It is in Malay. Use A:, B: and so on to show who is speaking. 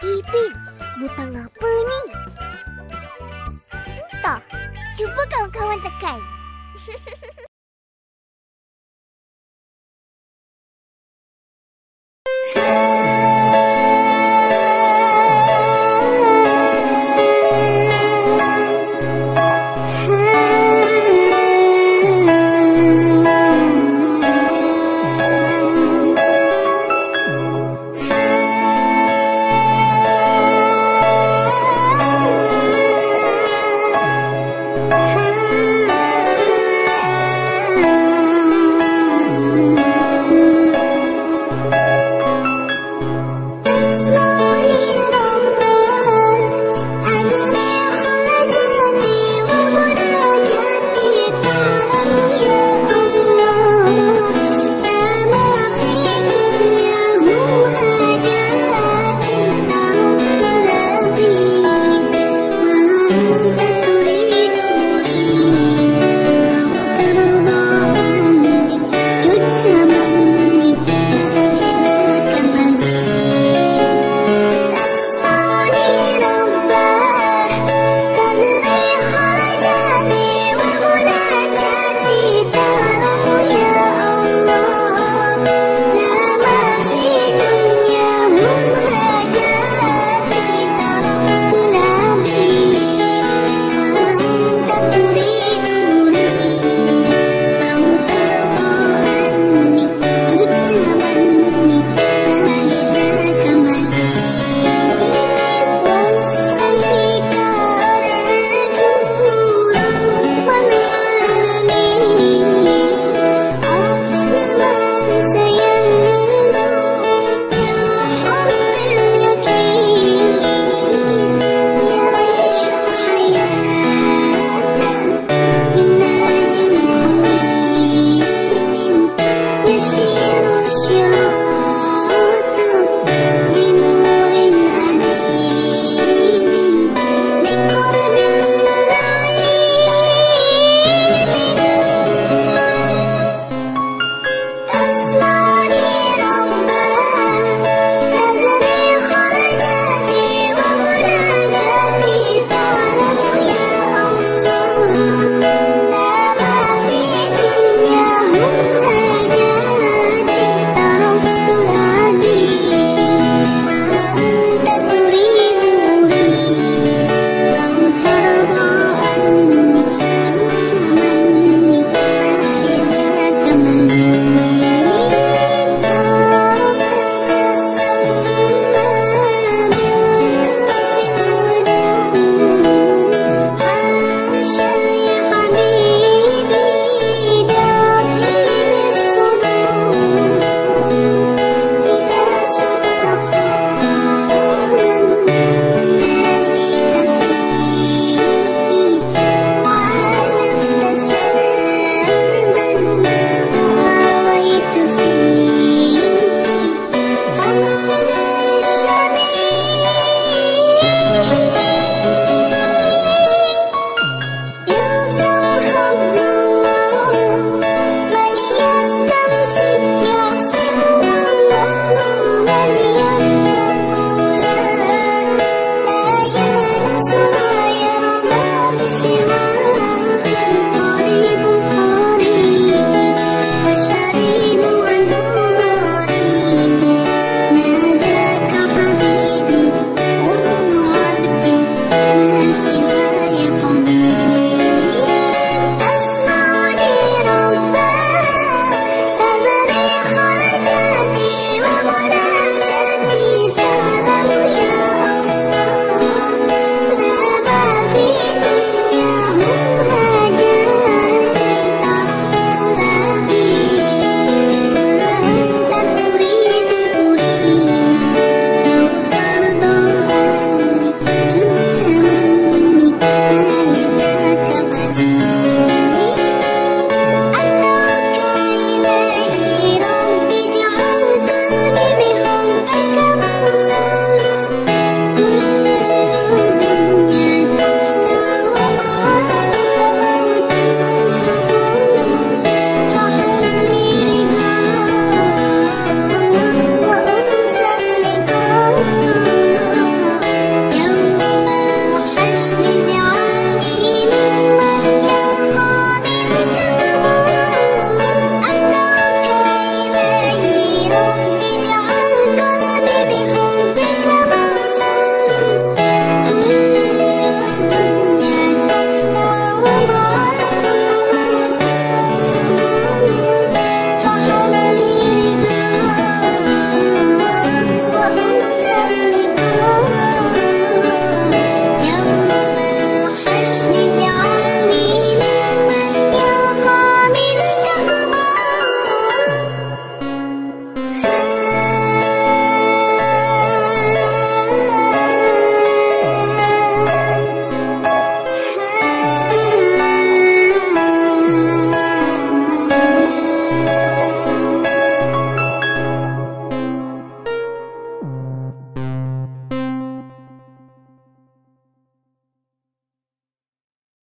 A: Ipin, butang apa ni? Entah. Cuba kawan-kawan tekan. slow.